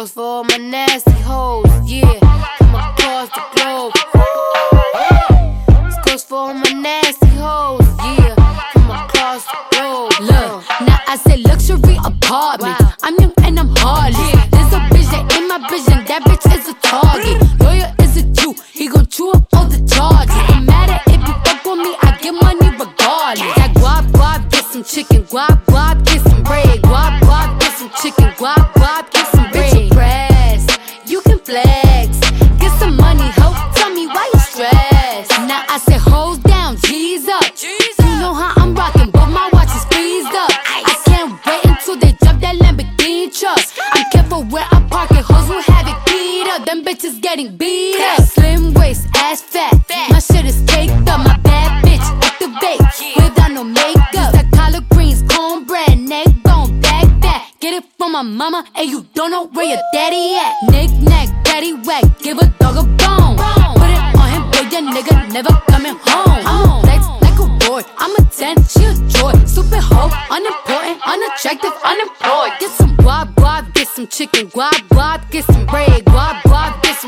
goes for all my nasty hoes, yeah. Come across the globe. This goes for all my nasty hoes, yeah. Come across the globe. Look, now I say luxury apartment. I'm young and I'm heartless. There's a bitch that in my vision, that bitch is a target. Lawyer is a Jew, he gon' chew up all the charges. No matter if you fuck with me, I get money regardless. That guap guap, get some chicken, guap Them bitches getting beat up. Slim waist, ass fat. My shit is caked up. My bad bitch activate without no makeup. That collard greens, cornbread, neck bone, back that. Get it from my mama, and you don't know where your daddy at. Nick nack, daddy whack, give a dog a bone. Put it on him, boy, your nigga never coming home. I'm flex like a boy, I'm a 10, she a joy. Stupid hoe, unimportant, unattractive, unemployed. Get some guap guap, get some chicken, guap guap, get some bread. Guap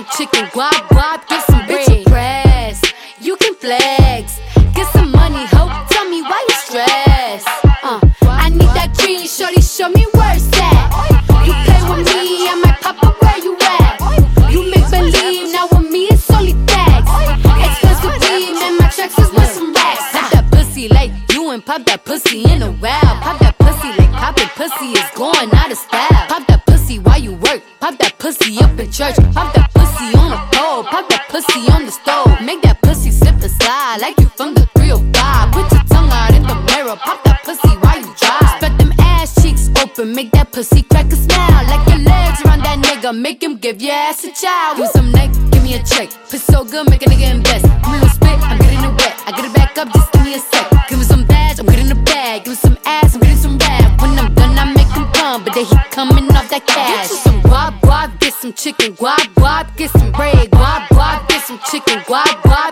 some chicken, guap guap, get some bread. Bitch, press, you can flex. Get some money, hoe, tell me why you stress. Uh, I need that green, shorty, show me where it's at. You play with me, I might pop up where you at. You make believe, now with me it's only tax. Expensive weed, man, my checks is worth some racks. Pop that pussy like you and pop that pussy in a while. Pop that pussy like poppin' pussy is going out of style. Pussy crack a smile. Like your legs around that nigga. Make him give your ass a child. Give me some neck, give me a check. Piss so good, make a nigga invest. Me a little spit, I'm getting it wet. I get it back up, just give me a sec. Give me some badge, I'm getting a bag. Give me some ass, I'm getting some rap. When I'm done, I make him come. But then he coming off that cash. Get you some guap guap, get some chicken. Guap guap, get some bread. Guap guap, get some chicken. Guap guap,